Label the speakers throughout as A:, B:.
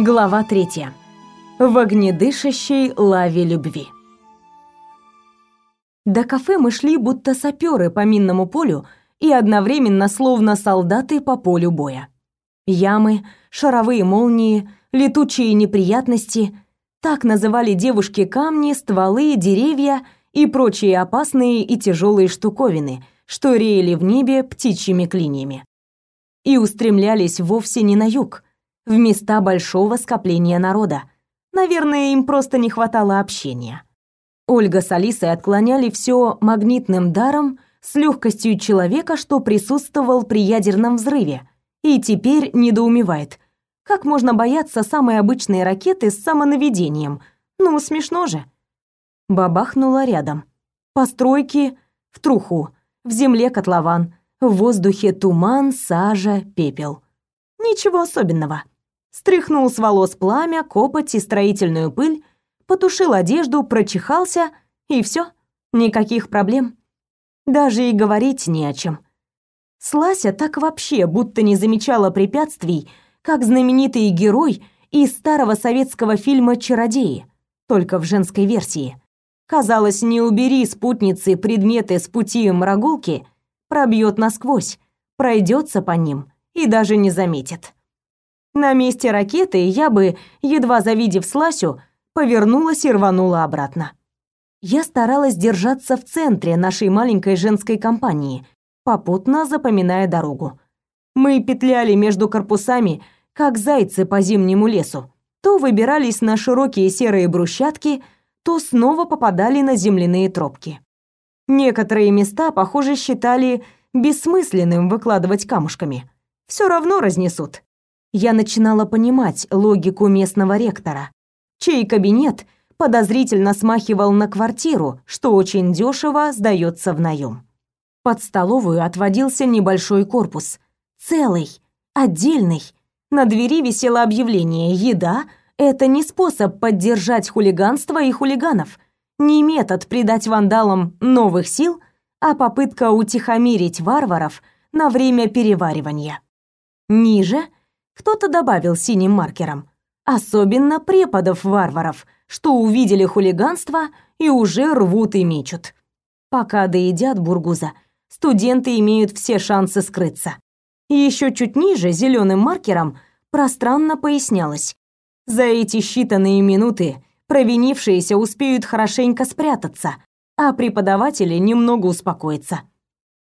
A: Глава третья. В огнедышащей лаве любви. До кафе мы шли будто саперы по минному полю и одновременно словно солдаты по полю боя. Ямы, шаровые молнии, летучие неприятности — так называли девушки камни, стволы, деревья и прочие опасные и тяжелые штуковины, что реяли в небе птичьими клиньями. И устремлялись вовсе не на юг — в места большого скопления народа. Наверное, им просто не хватало общения. Ольга с Алисой отклоняли все магнитным даром с легкостью человека, что присутствовал при ядерном взрыве, и теперь недоумевает. Как можно бояться самой обычной ракеты с самонаведением? Ну, смешно же. Бабахнула рядом. Постройки в труху, в земле котлован, в воздухе туман, сажа, пепел. Ничего особенного стряхнул с волос пламя, копоть и строительную пыль, потушил одежду, прочихался, и все, никаких проблем. Даже и говорить не о чем. Слася так вообще будто не замечала препятствий, как знаменитый герой из старого советского фильма «Чародеи», только в женской версии. Казалось, не убери спутницы предметы с пути мрагулки, пробьет насквозь, пройдется по ним и даже не заметит. На месте ракеты я бы, едва завидев Сласю, повернулась и рванула обратно. Я старалась держаться в центре нашей маленькой женской компании, попутно запоминая дорогу. Мы петляли между корпусами, как зайцы по зимнему лесу. То выбирались на широкие серые брусчатки, то снова попадали на земляные тропки. Некоторые места, похоже, считали бессмысленным выкладывать камушками. Все равно разнесут я начинала понимать логику местного ректора, чей кабинет подозрительно смахивал на квартиру, что очень дешево сдается в наем. Под столовую отводился небольшой корпус, целый, отдельный. На двери висело объявление «Еда – это не способ поддержать хулиганство и хулиганов, не метод придать вандалам новых сил, а попытка утихомирить варваров на время переваривания». Ниже – кто-то добавил синим маркером. Особенно преподов-варваров, что увидели хулиганство и уже рвут и мечут. Пока доедят бургуза, студенты имеют все шансы скрыться. И еще чуть ниже зеленым маркером пространно пояснялось. За эти считанные минуты провинившиеся успеют хорошенько спрятаться, а преподаватели немного успокоятся.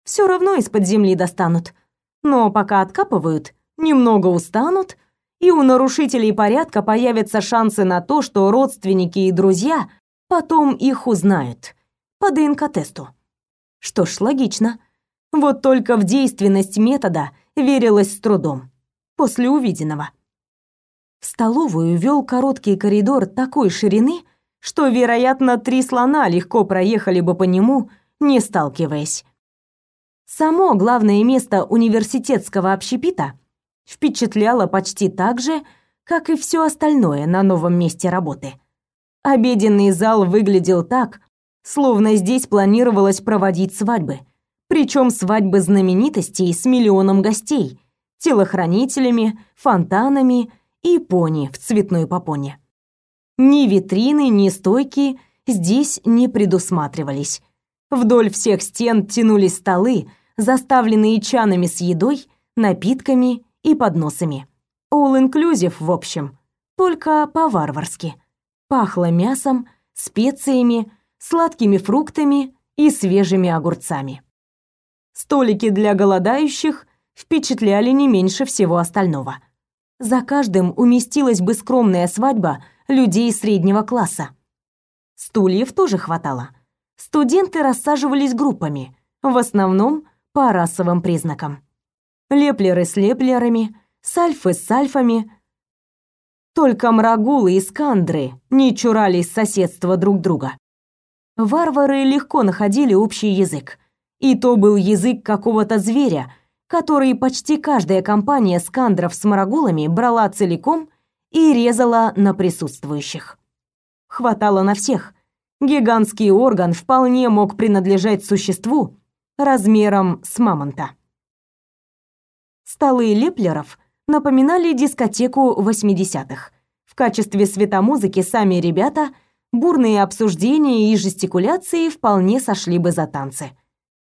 A: Все равно из-под земли достанут. Но пока откапывают, немного устанут, и у нарушителей порядка появятся шансы на то, что родственники и друзья потом их узнают по ДНК-тесту. Что ж, логично. Вот только в действенность метода верилось с трудом после увиденного. В столовую вел короткий коридор такой ширины, что, вероятно, три слона легко проехали бы по нему, не сталкиваясь. Само главное место университетского общепита впечатляло почти так же, как и все остальное на новом месте работы. Обеденный зал выглядел так, словно здесь планировалось проводить свадьбы, причем свадьбы знаменитостей с миллионом гостей, телохранителями, фонтанами и пони в цветной попоне. Ни витрины, ни стойки здесь не предусматривались. Вдоль всех стен тянулись столы, заставленные чанами с едой, напитками и подносами. All-inclusive, в общем, только по-варварски. Пахло мясом, специями, сладкими фруктами и свежими огурцами. Столики для голодающих впечатляли не меньше всего остального. За каждым уместилась бы скромная свадьба людей среднего класса. Стульев тоже хватало. Студенты рассаживались группами, в основном по расовым признакам леплеры с леплерами, сальфы с сальфами. Только мрагулы и скандры не чурались соседства друг друга. Варвары легко находили общий язык. И то был язык какого-то зверя, который почти каждая компания скандров с мрагулами брала целиком и резала на присутствующих. Хватало на всех. Гигантский орган вполне мог принадлежать существу размером с мамонта. Столы леплеров напоминали дискотеку 80-х. В качестве светомузыки сами ребята, бурные обсуждения и жестикуляции вполне сошли бы за танцы.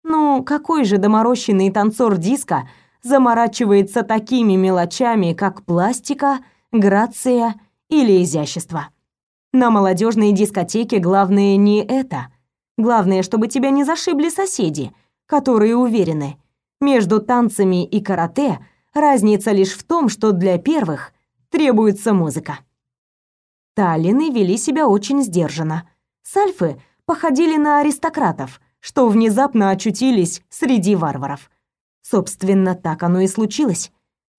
A: Ну, какой же доморощенный танцор диска заморачивается такими мелочами, как пластика, грация или изящество? На молодежной дискотеке главное не это. Главное, чтобы тебя не зашибли соседи, которые уверены, между танцами и карате разница лишь в том, что для первых требуется музыка. Таллины вели себя очень сдержанно. Сальфы походили на аристократов, что внезапно очутились среди варваров. Собственно, так оно и случилось.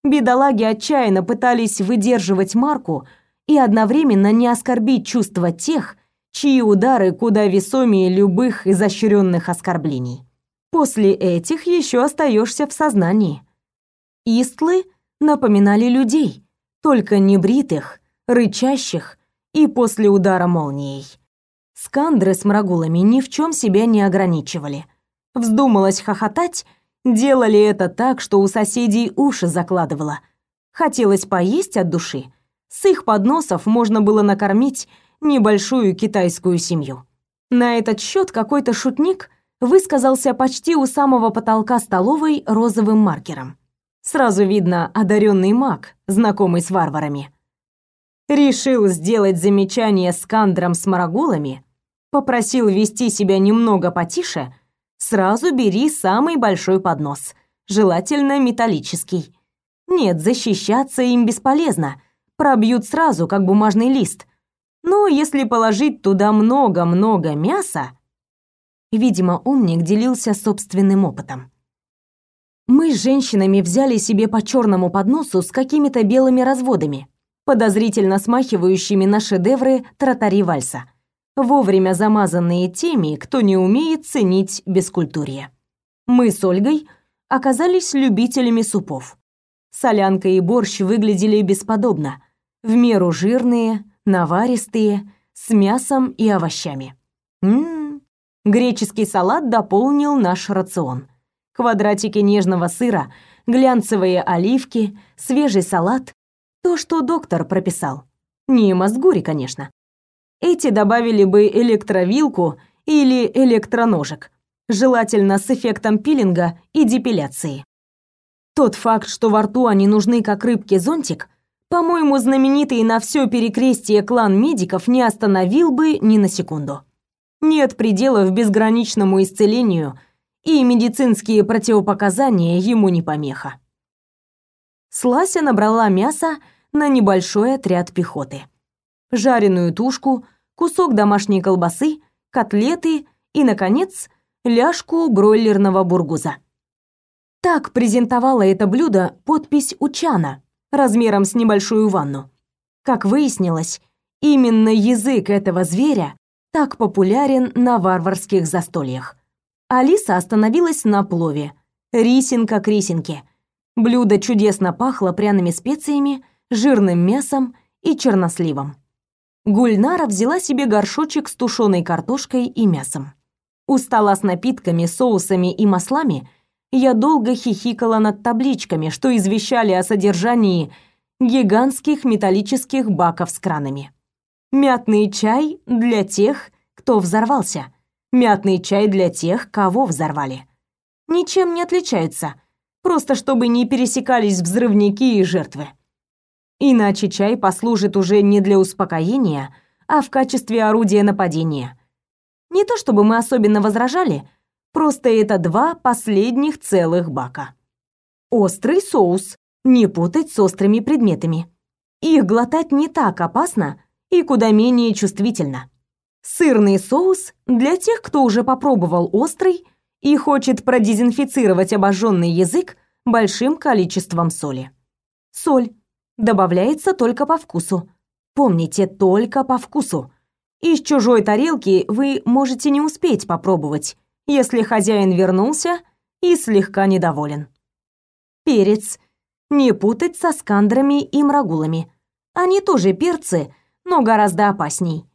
A: Бедолаги отчаянно пытались выдерживать марку и одновременно не оскорбить чувства тех, чьи удары куда весомее любых изощренных оскорблений. После этих еще остаешься в сознании. Истлы напоминали людей, только не бритых, рычащих и после удара молнией. Скандры с мрагулами ни в чем себя не ограничивали. Вздумалось хохотать, делали это так, что у соседей уши закладывало. Хотелось поесть от души. С их подносов можно было накормить небольшую китайскую семью. На этот счет какой-то шутник высказался почти у самого потолка столовой розовым маркером. Сразу видно одаренный маг, знакомый с варварами. Решил сделать замечание с кандром с марагулами попросил вести себя немного потише, сразу бери самый большой поднос, желательно металлический. Нет, защищаться им бесполезно, пробьют сразу, как бумажный лист. Но если положить туда много-много мяса... Видимо, умник делился собственным опытом. Мы с женщинами взяли себе по черному подносу с какими-то белыми разводами, подозрительно смахивающими на шедевры тротари вальса – вовремя замазанные теми, кто не умеет ценить бескультурье. Мы с Ольгой оказались любителями супов. Солянка и борщ выглядели бесподобно, в меру жирные, наваристые, с мясом и овощами. Ммм, греческий салат дополнил наш рацион. Квадратики нежного сыра, глянцевые оливки, свежий салат. То, что доктор прописал. Не мозгури, конечно. Эти добавили бы электровилку или электроножик, желательно с эффектом пилинга и депиляции. Тот факт, что во рту они нужны как рыбки-зонтик, по-моему, знаменитый на все перекрестие клан медиков не остановил бы ни на секунду. Нет пределов безграничному исцелению, и медицинские противопоказания ему не помеха. Слася набрала мясо на небольшой отряд пехоты жареную тушку, кусок домашней колбасы, котлеты и, наконец, ляжку бройлерного бургуза. Так презентовала это блюдо подпись Учана размером с небольшую ванну. Как выяснилось, именно язык этого зверя так популярен на варварских застольях. Алиса остановилась на плове. Рисинка к рисинке. Блюдо чудесно пахло пряными специями, жирным мясом и черносливом. Гульнара взяла себе горшочек с тушеной картошкой и мясом. У стола с напитками, соусами и маслами я долго хихикала над табличками, что извещали о содержании гигантских металлических баков с кранами. Мятный чай для тех, кто взорвался. Мятный чай для тех, кого взорвали. Ничем не отличаются, просто чтобы не пересекались взрывники и жертвы. Иначе чай послужит уже не для успокоения, а в качестве орудия нападения. Не то чтобы мы особенно возражали, просто это два последних целых бака. Острый соус, не путать с острыми предметами. Их глотать не так опасно и куда менее чувствительно. Сырный соус для тех, кто уже попробовал острый и хочет продезинфицировать обожженный язык большим количеством соли. Соль добавляется только по вкусу. Помните, только по вкусу. Из чужой тарелки вы можете не успеть попробовать, если хозяин вернулся и слегка недоволен. Перец. Не путать со скандрами и мрагулами. Они тоже перцы, но гораздо опасней.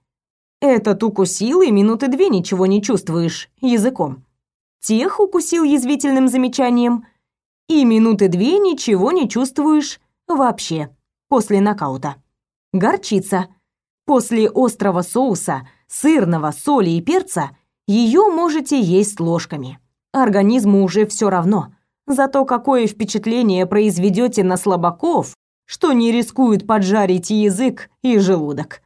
A: Этот укусил, и минуты две ничего не чувствуешь языком. Тех укусил язвительным замечанием, и минуты две ничего не чувствуешь вообще после нокаута. Горчица. После острого соуса, сырного, соли и перца ее можете есть ложками. Организму уже все равно. Зато какое впечатление произведете на слабаков, что не рискуют поджарить язык и желудок.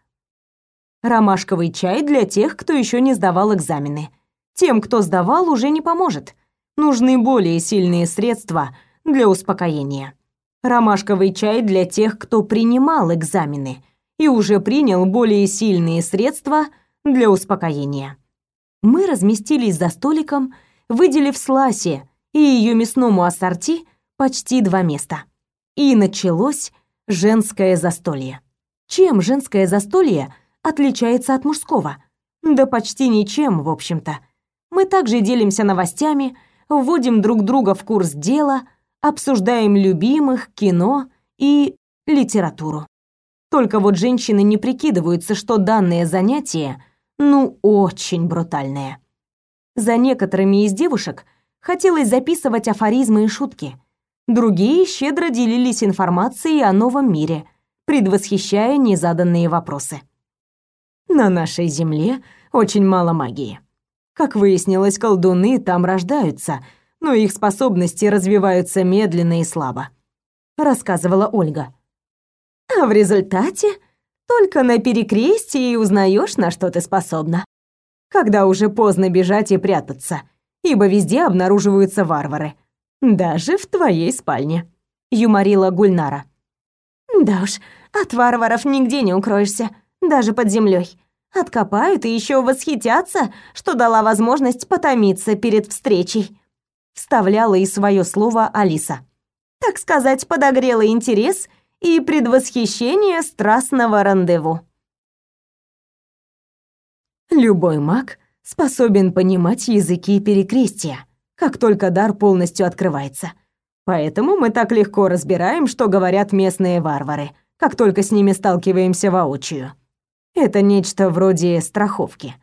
A: Ромашковый чай для тех, кто еще не сдавал экзамены. Тем, кто сдавал, уже не поможет. Нужны более сильные средства для успокоения. Ромашковый чай для тех, кто принимал экзамены и уже принял более сильные средства для успокоения. Мы разместились за столиком, выделив Сласе и ее мясному ассорти почти два места. И началось женское застолье. Чем женское застолье отличается от мужского? Да почти ничем, в общем-то. Мы также делимся новостями, вводим друг друга в курс дела, обсуждаем любимых, кино и литературу. Только вот женщины не прикидываются, что данное занятие, ну, очень брутальное. За некоторыми из девушек хотелось записывать афоризмы и шутки. Другие щедро делились информацией о новом мире, предвосхищая незаданные вопросы. На нашей земле очень мало магии. Как выяснилось, колдуны там рождаются, но их способности развиваются медленно и слабо, рассказывала Ольга. А в результате только на перекрестии и узнаешь, на что ты способна. Когда уже поздно бежать и прятаться, ибо везде обнаруживаются варвары. Даже в твоей спальне, юморила Гульнара. Да уж, от варваров нигде не укроешься, даже под землей. Откопают и еще восхитятся, что дала возможность потомиться перед встречей. Вставляла и свое слово Алиса. Так сказать, подогрела интерес и предвосхищение страстного рандеву. Любой маг способен понимать языки перекрестия, как только дар полностью открывается. Поэтому мы так легко разбираем, что говорят местные варвары, как только с ними сталкиваемся воочию. Это нечто вроде страховки.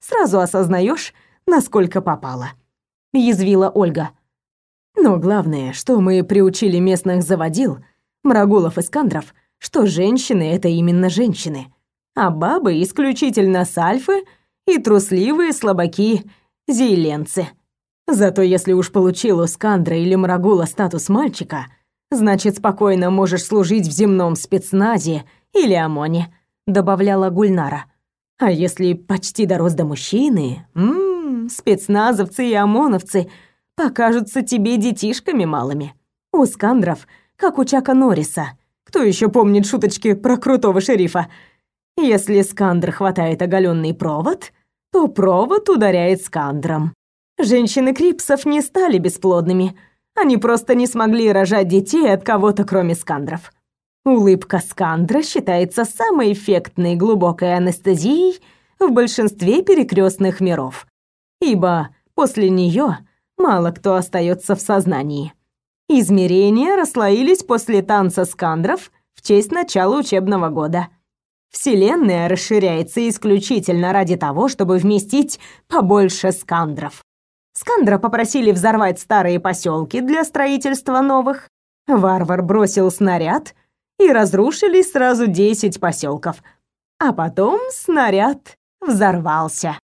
A: Сразу осознаешь, насколько попало. Язвила Ольга. Но главное, что мы приучили местных заводил, Мрагулов Искандров, что женщины — это именно женщины, а бабы исключительно сальфы и трусливые слабаки — зейленцы. Зато если уж получил у Скандра или Мрагула статус мальчика, значит, спокойно можешь служить в земном спецназе или ОМОНе добавляла Гульнара. А если почти дорос до мужчины, ммм, спецназовцы и ОМОНовцы покажутся тебе детишками малыми. У скандров, как у Чака Норриса. Кто еще помнит шуточки про крутого шерифа? Если скандр хватает оголенный провод, то провод ударяет скандром. Женщины Крипсов не стали бесплодными. Они просто не смогли рожать детей от кого-то, кроме скандров. Улыбка Скандра считается самой эффектной глубокой анестезией в большинстве перекрестных миров, ибо после нее мало кто остается в сознании. Измерения расслоились после танца скандров в честь начала учебного года. Вселенная расширяется исключительно ради того, чтобы вместить побольше скандров. Скандра попросили взорвать старые поселки для строительства новых. Варвар бросил снаряд — и разрушили сразу десять поселков. А потом снаряд взорвался.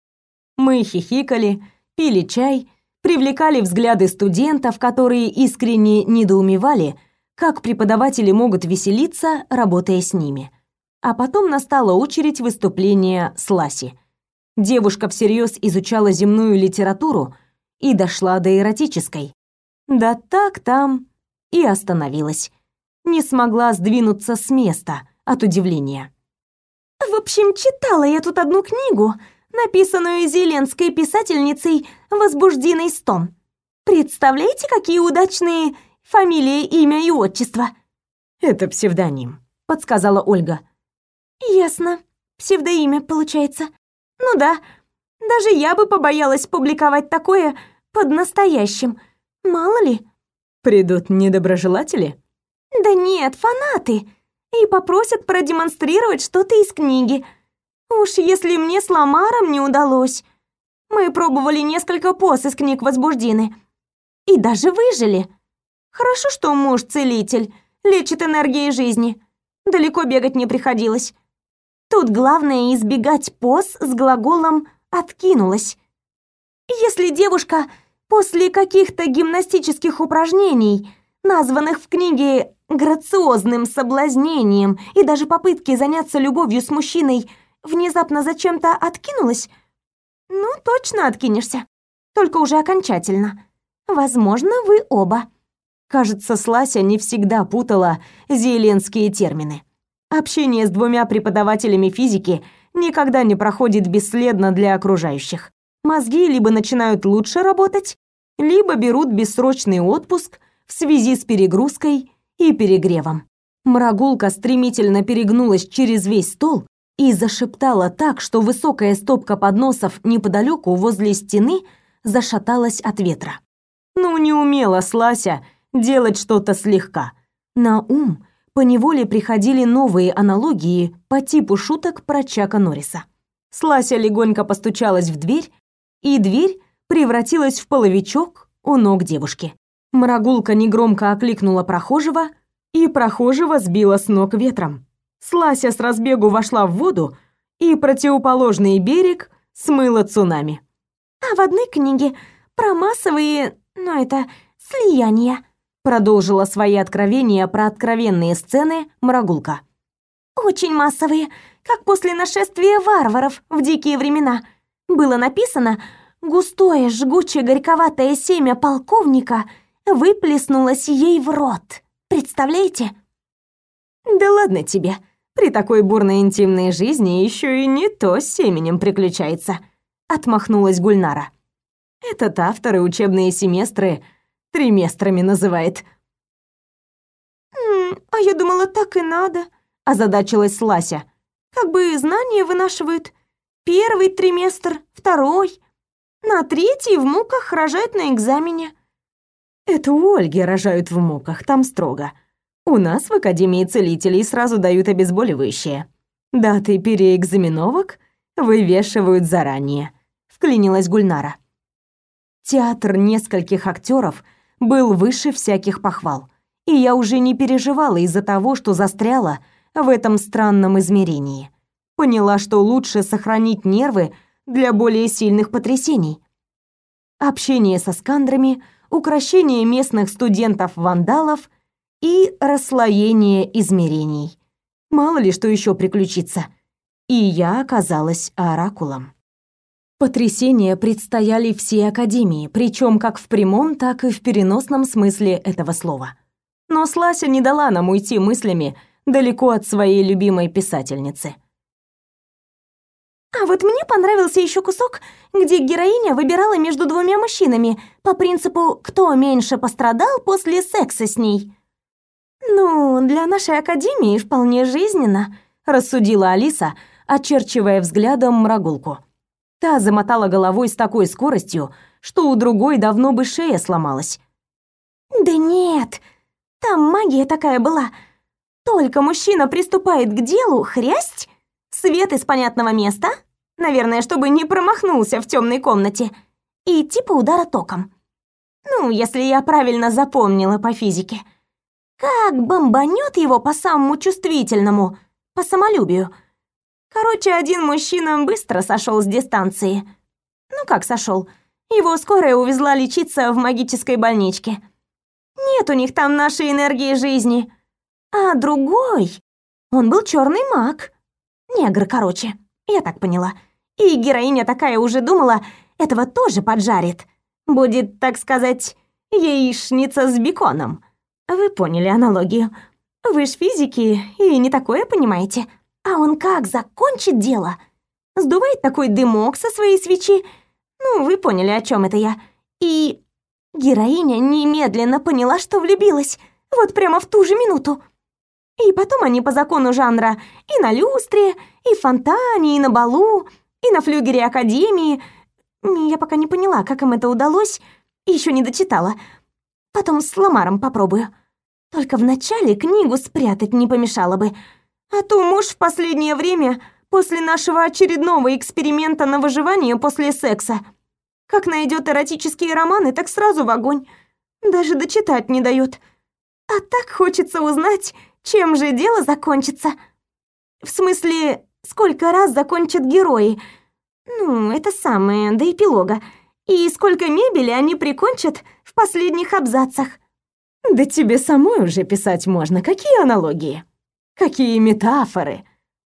A: Мы хихикали, пили чай, привлекали взгляды студентов, которые искренне недоумевали, как преподаватели могут веселиться, работая с ними. А потом настала очередь выступления Сласи. Девушка всерьез изучала земную литературу и дошла до эротической. Да так там и остановилась не смогла сдвинуться с места от удивления. В общем, читала я тут одну книгу, написанную зеленской писательницей Возбужденный стон. Представляете, какие удачные фамилия, имя и отчество? Это псевдоним, подсказала Ольга. Ясно. Псевдоимя получается. Ну да. Даже я бы побоялась публиковать такое под настоящим. Мало ли. Придут недоброжелатели? Да нет, фанаты. И попросят продемонстрировать что-то из книги. Уж если мне с Ламаром не удалось. Мы пробовали несколько поз из книг Возбуждены. И даже выжили. Хорошо, что муж целитель, лечит энергией жизни. далеко бегать не приходилось. Тут главное избегать поз с глаголом «откинулась». Если девушка после каких-то гимнастических упражнений, названных в книге грациозным соблазнением и даже попытки заняться любовью с мужчиной, внезапно зачем-то откинулась, ну, точно откинешься. Только уже окончательно. Возможно, вы оба. Кажется, Слася не всегда путала зеленские термины. Общение с двумя преподавателями физики никогда не проходит бесследно для окружающих. Мозги либо начинают лучше работать, либо берут бессрочный отпуск в связи с перегрузкой и перегревом. Мрагулка стремительно перегнулась через весь стол и зашептала так, что высокая стопка подносов неподалеку возле стены зашаталась от ветра. Ну, не умела Слася делать что-то слегка. На ум поневоле приходили новые аналогии по типу шуток про Чака Норриса. Слася легонько постучалась в дверь, и дверь превратилась в половичок у ног девушки. Мрагулка негромко окликнула прохожего, и прохожего сбила с ног ветром. Слася с разбегу вошла в воду, и противоположный берег смыло цунами. «А в одной книге про массовые, ну это, слияния», продолжила свои откровения про откровенные сцены Мрагулка. «Очень массовые, как после нашествия варваров в дикие времена. Было написано, густое, жгучее, горьковатое семя полковника выплеснулось ей в рот. Представляете?» «Да ладно тебе. При такой бурной интимной жизни еще и не то с семенем приключается», отмахнулась Гульнара. «Этот автор и учебные семестры триместрами называет».
B: «М а я думала, так и надо», — озадачилась Лася. «Как бы знания вынашивают. Первый триместр, второй. На третий в муках рожают на экзамене».
A: «Это у Ольги рожают в муках, там строго. У нас в Академии целителей сразу дают обезболивающее. Даты переэкзаменовок вывешивают заранее», — вклинилась Гульнара. Театр нескольких актеров — был выше всяких похвал. И я уже не переживала из-за того, что застряла в этом странном измерении. Поняла, что лучше сохранить нервы для более сильных потрясений. Общение со скандрами, укрощение местных студентов-вандалов и расслоение измерений. Мало ли что еще приключится. И я оказалась оракулом. Потрясения предстояли всей Академии, причем как в прямом, так и в переносном смысле этого слова. Но Слася не дала нам уйти мыслями далеко от своей любимой писательницы.
B: А вот мне понравился еще кусок, где героиня выбирала между двумя мужчинами по принципу «кто меньше пострадал после секса с ней». «Ну, для нашей академии вполне жизненно», — рассудила Алиса, очерчивая взглядом мрагулку.
A: Та замотала головой с такой скоростью, что у другой давно бы шея сломалась.
B: «Да нет, там магия такая была. Только мужчина приступает к делу, хрясть, свет из понятного места, наверное, чтобы не промахнулся в темной комнате, и типа удара током. Ну, если я правильно запомнила по физике. Как бомбанет его по самому чувствительному, по самолюбию — Короче, один мужчина быстро сошел с дистанции. Ну как сошел? Его скорая увезла лечиться в магической больничке. Нет у них там нашей энергии жизни. А другой, он был черный маг. Негр, короче. Я так поняла. И героиня такая уже думала, этого тоже поджарит. Будет, так сказать, яичница с беконом. Вы поняли аналогию. Вы ж физики и не такое понимаете. А он как закончит дело? Сдувает такой дымок со своей свечи. Ну, вы поняли, о чем это я. И героиня немедленно поняла, что влюбилась. Вот прямо в ту же минуту. И потом они по закону жанра и на люстре, и в фонтане, и на балу, и на флюгере Академии. Я пока не поняла, как им это удалось, еще не дочитала. Потом с Ламаром попробую. Только вначале книгу спрятать не помешало бы — а то муж в последнее время, после нашего очередного эксперимента на выживание после секса, как найдет эротические романы, так сразу в огонь. Даже дочитать не дает. А так хочется узнать, чем же дело закончится? В смысле, сколько раз закончат герои? Ну, это самое, до эпилога. И сколько мебели они прикончат в последних абзацах.
A: Да тебе самой уже писать можно. Какие аналогии? Какие метафоры?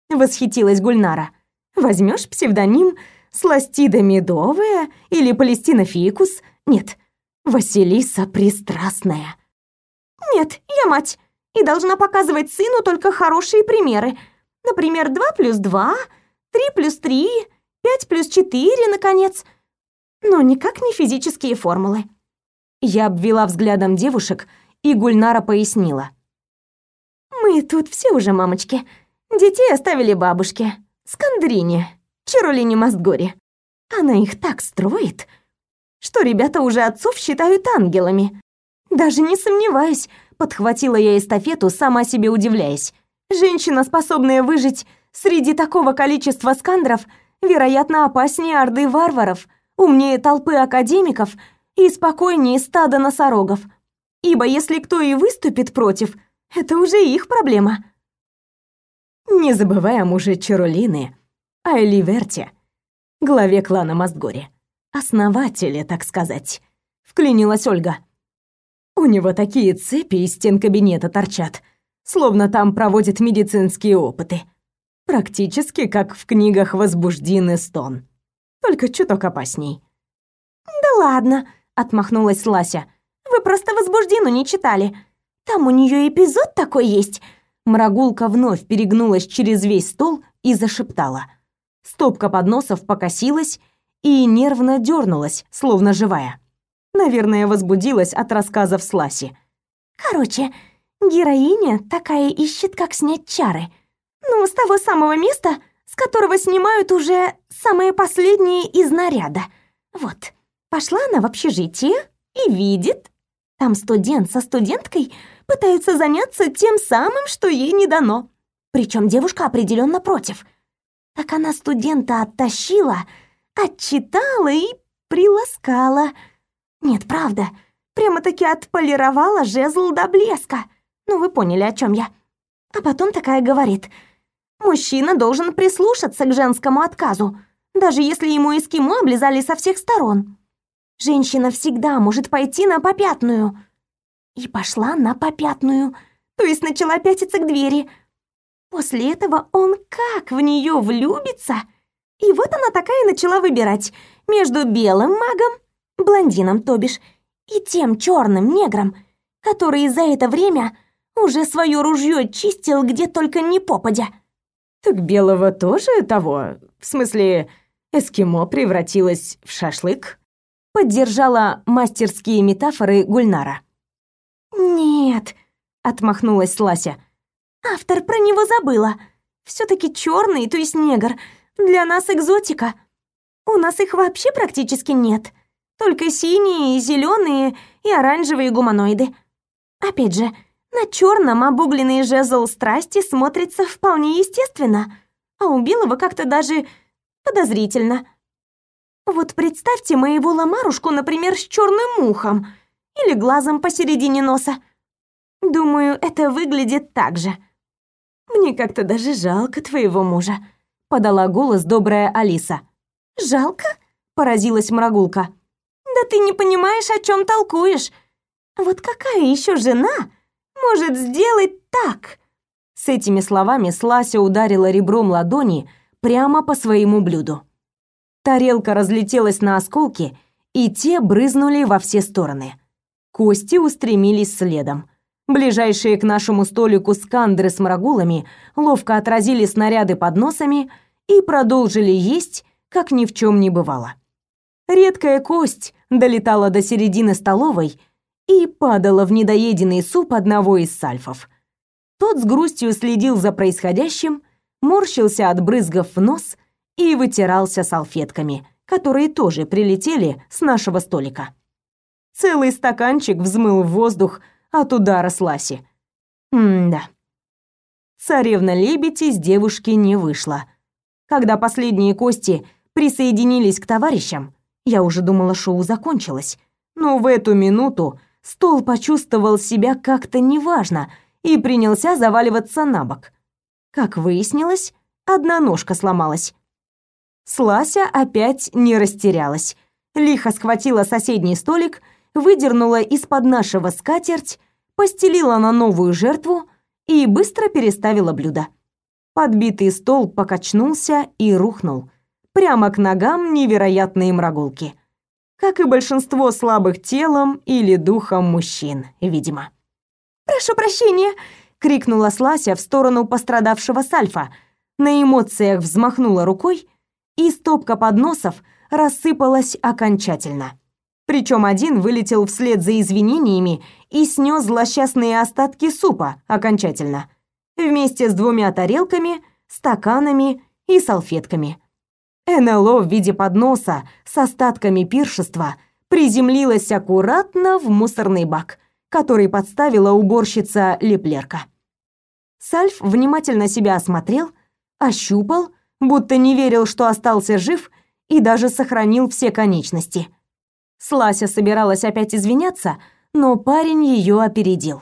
A: Восхитилась Гульнара. Возьмешь псевдоним Сластида Медовая или Палестина Фикус? Нет, Василиса Пристрастная.
B: Нет, я мать и должна показывать сыну только хорошие примеры. Например, 2 плюс 2, 3 плюс 3, 5 плюс 4, наконец. Но никак не физические формулы.
A: Я обвела взглядом девушек, и Гульнара пояснила.
B: «Мы тут все уже мамочки. Детей оставили бабушке. Скандрине, Чаролине Мастгоре. Она их так строит, что ребята уже отцов считают ангелами. Даже не сомневаюсь, подхватила я эстафету, сама себе удивляясь. Женщина, способная выжить среди такого количества скандров, вероятно, опаснее орды варваров, умнее толпы академиков и спокойнее стада носорогов. Ибо если кто и выступит против, это уже их проблема.
A: Не забываем уже Чаролины, Айли Верти, главе клана Мастгори, основателя, так сказать, вклинилась Ольга. У него такие цепи из стен кабинета торчат, словно там проводят медицинские опыты. Практически как в книгах «Возбужден стон». Только чуток опасней.
B: «Да ладно», — отмахнулась Лася. «Вы просто «Возбуждену» не читали. Там у нее эпизод такой есть».
A: Мрагулка вновь перегнулась через весь стол и зашептала. Стопка подносов покосилась и нервно дернулась, словно живая. Наверное, возбудилась от рассказов Сласи.
B: Короче, героиня такая ищет, как снять чары. Ну, с того самого места, с которого снимают уже самые последние из наряда. Вот. Пошла она в общежитие и видит. Там студент со студенткой пытаются заняться тем самым, что ей не дано. Причем девушка определенно против. Так она студента оттащила, отчитала и приласкала. Нет, правда. Прямо-таки отполировала жезл до блеска. Ну, вы поняли, о чем я. А потом такая говорит. Мужчина должен прислушаться к женскому отказу, даже если ему эскимо облизали со всех сторон. Женщина всегда может пойти на попятную. И пошла на попятную, то есть начала пятиться к двери. После этого он как в нее влюбится. И вот она такая начала выбирать между белым магом блондином, то бишь, и тем черным негром, который за это время уже свое ружье чистил где только не попадя.
A: Так белого тоже того, в смысле, эскимо превратилось в шашлык? Поддержала мастерские метафоры Гульнара.
B: Нет, отмахнулась Лася. Автор про него забыла. все таки черный, то есть негр, для нас экзотика. У нас их вообще практически нет. Только синие, зеленые и оранжевые гуманоиды. Опять же, на черном обугленный жезл страсти смотрится вполне естественно, а у белого как-то даже подозрительно. Вот представьте моего ломарушку, например, с черным ухом или глазом посередине носа. Думаю, это выглядит так же. Мне как-то даже жалко твоего мужа, подала голос добрая Алиса. Жалко? поразилась Мрагулка. Да ты не понимаешь, о чем толкуешь. Вот какая еще жена может сделать так?
A: С этими словами Слася ударила ребром ладони прямо по своему блюду. Тарелка разлетелась на осколки, и те брызнули во все стороны. Кости устремились следом. Ближайшие к нашему столику скандры с мрагулами ловко отразили снаряды под носами и продолжили есть, как ни в чем не бывало. Редкая кость долетала до середины столовой и падала в недоеденный суп одного из сальфов. Тот с грустью следил за происходящим, морщился от брызгов в нос и вытирался салфетками, которые тоже прилетели с нашего столика. Целый стаканчик взмыл в воздух от удара с. М-да. Царевна-лебедь из девушки не вышла. Когда последние кости присоединились к товарищам, я уже думала, шоу закончилось. Но в эту минуту стол почувствовал себя как-то неважно и принялся заваливаться на бок. Как выяснилось, одна ножка сломалась. Слася опять не растерялась. Лихо схватила соседний столик, выдернула из-под нашего скатерть, постелила на новую жертву и быстро переставила блюдо. Подбитый стол покачнулся и рухнул. Прямо к ногам невероятные мрагулки. Как и большинство слабых телом или духом мужчин, видимо.
B: «Прошу прощения!» — крикнула Слася в сторону пострадавшего Сальфа. На эмоциях взмахнула рукой, и стопка подносов рассыпалась окончательно. Причем один вылетел вслед за извинениями и снес злосчастные остатки супа окончательно, вместе с двумя тарелками, стаканами и салфетками. НЛО в виде подноса с остатками пиршества приземлилась аккуратно в мусорный бак, который подставила уборщица Леплерка. Сальф внимательно себя осмотрел, ощупал, будто не верил, что остался жив и даже сохранил все конечности. Слася собиралась опять извиняться, но парень ее опередил.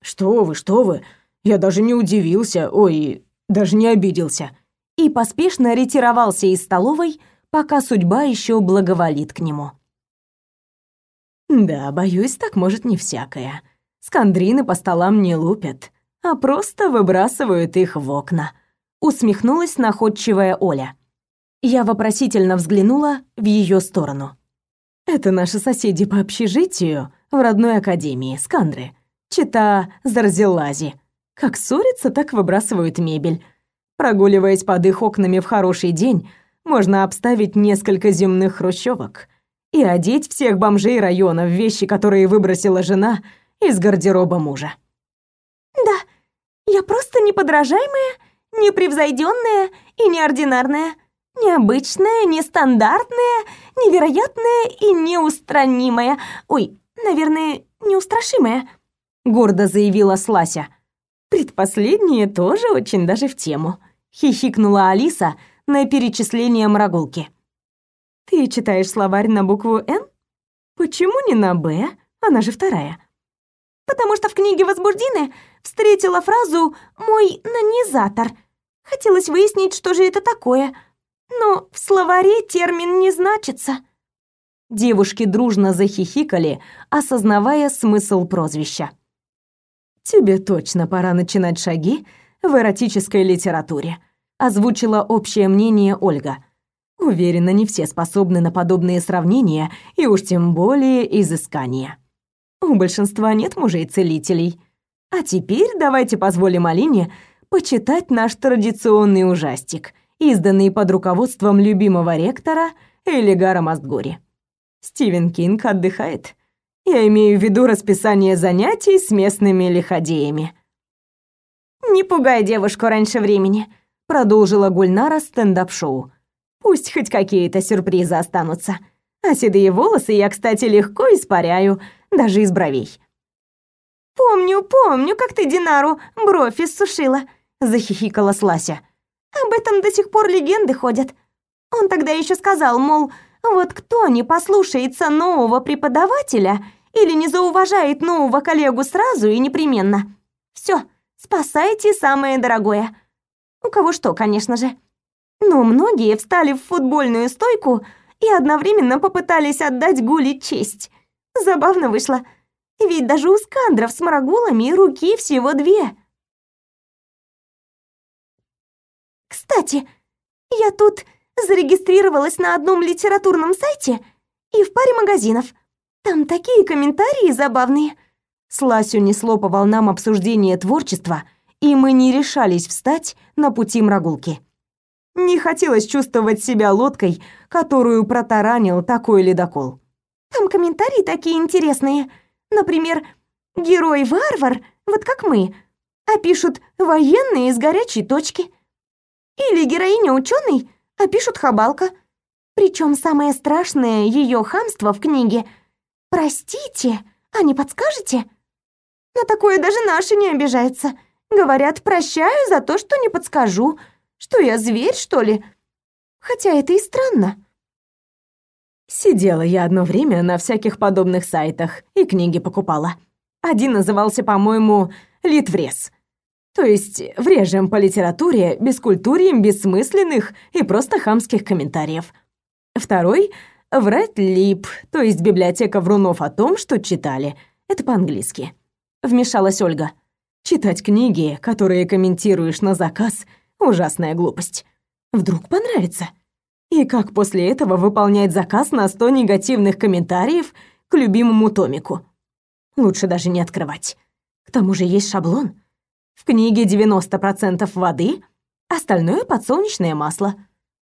A: «Что вы, что вы? Я даже не удивился, ой, даже не обиделся».
B: И поспешно ретировался из столовой, пока судьба еще благоволит к нему.
A: «Да, боюсь, так может не всякое. Скандрины по столам не лупят, а просто выбрасывают их в окна», усмехнулась находчивая Оля. Я вопросительно взглянула в ее сторону. Это наши соседи по общежитию в родной академии, Скандры. Чита Зарзелази. Как ссорятся, так выбрасывают мебель. Прогуливаясь под их окнами в хороший день, можно обставить несколько земных хрущевок и одеть всех бомжей района в вещи, которые выбросила жена из гардероба мужа.
B: «Да, я просто неподражаемая, непревзойденная и неординарная, необычная, нестандартная, невероятная и неустранимая. Ой, наверное, неустрашимая», — гордо заявила Слася.
A: «Предпоследнее тоже очень даже в тему», — хихикнула Алиса на перечисление мрагулки. «Ты читаешь словарь на букву «Н»? Почему не на «Б», она же вторая?»
B: «Потому что в книге Возбуждины встретила фразу «мой нанизатор», Хотелось выяснить, что же это такое. Но в словаре термин не значится.
A: Девушки дружно захихикали, осознавая смысл прозвища. «Тебе точно пора начинать шаги в эротической литературе», озвучила общее мнение Ольга. Уверена, не все способны на подобные сравнения и уж тем более изыскания. У большинства нет мужей-целителей. А теперь давайте позволим Алине почитать наш традиционный ужастик, изданный под руководством любимого ректора Элигара Мастгори. Стивен Кинг отдыхает. Я имею в виду расписание занятий с местными лиходеями.
B: «Не пугай девушку раньше времени», — продолжила Гульнара стендап-шоу. «Пусть хоть какие-то сюрпризы останутся. А седые волосы я, кстати, легко испаряю, даже из бровей». «Помню, помню, как ты Динару бровь иссушила», захихикала Слася. Об этом до сих пор легенды ходят. Он тогда еще сказал, мол, вот кто не послушается нового преподавателя или не зауважает нового коллегу сразу и непременно. Все, спасайте самое дорогое. У кого что, конечно же. Но многие встали в футбольную стойку и одновременно попытались отдать Гуле честь. Забавно вышло. Ведь даже у скандров с марагулами руки всего две. Кстати, я тут зарегистрировалась на одном литературном сайте и в паре магазинов. Там такие комментарии забавные. Сласю несло по волнам обсуждения творчества, и мы не решались встать на пути мрагулки. Не хотелось чувствовать себя лодкой, которую протаранил такой ледокол. Там комментарии такие интересные. Например, герой-варвар, вот как мы, а пишут военные из горячей точки. Или героиня ученый, а пишут хабалка. Причем самое страшное ее хамство в книге. Простите, а не подскажете? На такое даже наши не обижаются. Говорят, прощаю за то, что не подскажу. Что я зверь, что ли? Хотя это и странно.
A: Сидела я одно время на всяких подобных сайтах и книги покупала. Один назывался, по-моему, «Литврез». То есть врежем по литературе, бескультурием бессмысленных и просто хамских комментариев. Второй — «Врать лип», то есть библиотека врунов о том, что читали. Это по-английски. Вмешалась Ольга. Читать книги, которые комментируешь на заказ — ужасная глупость. Вдруг понравится. И как после этого выполнять заказ на 100 негативных комментариев к любимому томику? Лучше даже не открывать. К тому же есть шаблон. В книге 90% воды, остальное подсолнечное масло.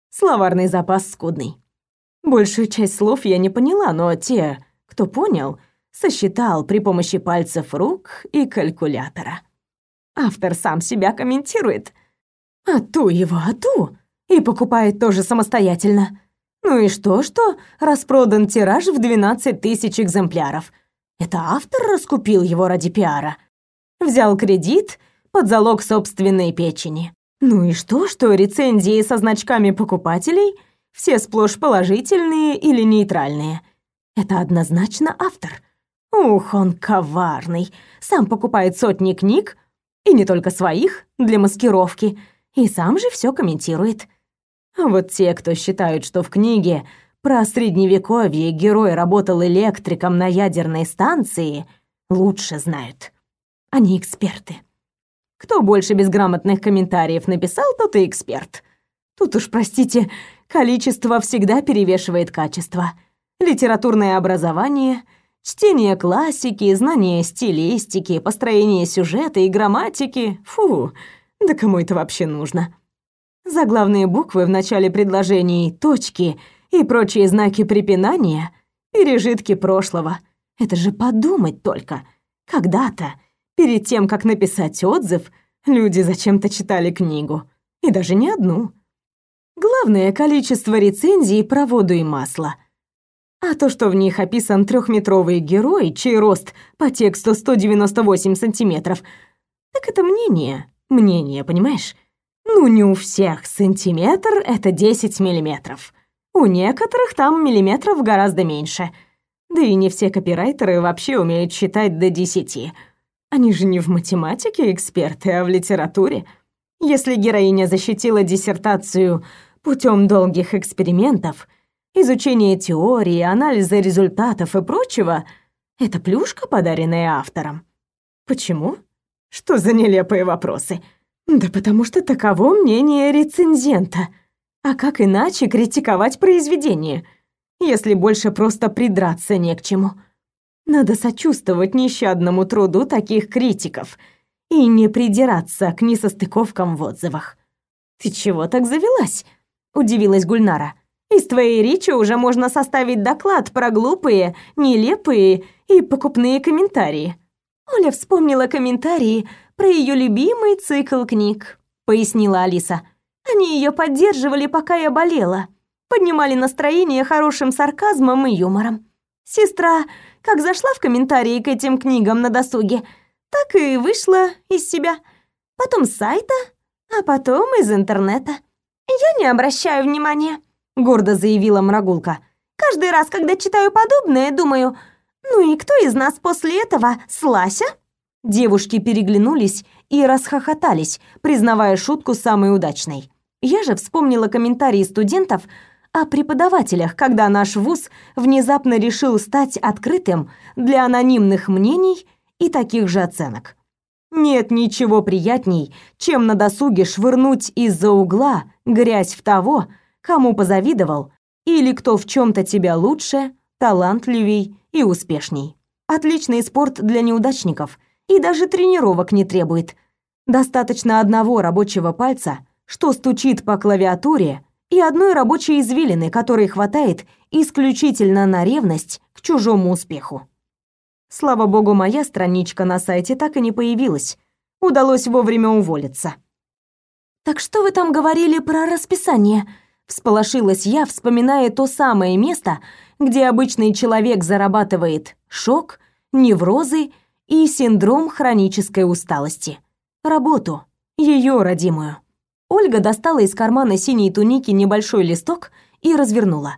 A: Словарный запас скудный. Большую часть слов я не поняла, но те, кто понял, сосчитал при помощи пальцев рук и калькулятора. Автор сам себя комментирует. А ту его, а ту. И покупает тоже самостоятельно. Ну и что, что распродан тираж в 12 тысяч экземпляров – это автор раскупил его ради пиара. Взял кредит под залог собственной печени. Ну и что, что рецензии со значками покупателей все сплошь положительные или нейтральные? Это однозначно автор. Ух, он коварный. Сам покупает сотни книг, и не только своих, для маскировки, и сам же все комментирует. А вот те, кто считают, что в книге про средневековье герой работал электриком на ядерной станции, лучше знают. Они эксперты. Кто больше безграмотных комментариев написал, тот и эксперт. Тут уж, простите, количество всегда перевешивает качество. Литературное образование, чтение классики, знание стилистики, построение сюжета и грамматики. Фу, да кому это вообще нужно? Заглавные буквы в начале предложений, точки — и прочие знаки препинания — пережитки прошлого. Это же подумать только. Когда-то, перед тем, как написать отзыв, люди зачем-то читали книгу. И даже не одну. Главное — количество рецензий про воду и масло. А то, что в них описан трехметровый герой, чей рост по тексту 198 сантиметров, так это мнение. Мнение, понимаешь? Ну, не у всех сантиметр — это 10 миллиметров. У некоторых там миллиметров гораздо меньше. Да и не все копирайтеры вообще умеют считать до десяти. Они же не в математике эксперты, а в литературе. Если героиня защитила диссертацию путем долгих экспериментов, изучения теории, анализа результатов и прочего, это плюшка, подаренная автором. Почему? Что за нелепые вопросы? Да потому что таково мнение рецензента — а как иначе критиковать произведение, если больше просто придраться не к чему? Надо сочувствовать нещадному труду таких критиков и не придираться к несостыковкам в отзывах. «Ты чего так завелась?» — удивилась Гульнара. «Из твоей речи уже можно составить доклад про глупые, нелепые и покупные комментарии». Оля вспомнила комментарии про ее любимый цикл книг, пояснила Алиса. Они ее поддерживали, пока я болела. Поднимали настроение хорошим сарказмом и юмором. Сестра как зашла в комментарии к этим книгам на досуге, так и вышла из себя. Потом с сайта, а потом из интернета. «Я не обращаю внимания», — гордо заявила Мрагулка. «Каждый раз, когда читаю подобное, думаю, ну и кто из нас после этого слася?» Девушки переглянулись и расхохотались, признавая шутку самой удачной. Я же вспомнила комментарии студентов о преподавателях, когда наш вуз внезапно решил стать открытым для анонимных мнений и таких же оценок. Нет ничего приятней, чем на досуге швырнуть из-за угла грязь в того, кому позавидовал, или кто в чем то тебя лучше, талантливей и успешней. Отличный спорт для неудачников и даже тренировок не требует. Достаточно одного рабочего пальца – что стучит по клавиатуре, и одной рабочей извилины, которой хватает исключительно на ревность к чужому успеху. Слава богу, моя страничка на сайте так и не появилась. Удалось вовремя уволиться. «Так что вы там говорили про расписание?» Всполошилась я, вспоминая то самое место, где обычный человек зарабатывает шок, неврозы и синдром хронической усталости. Работу, ее родимую. Ольга достала из кармана синей туники небольшой листок и развернула.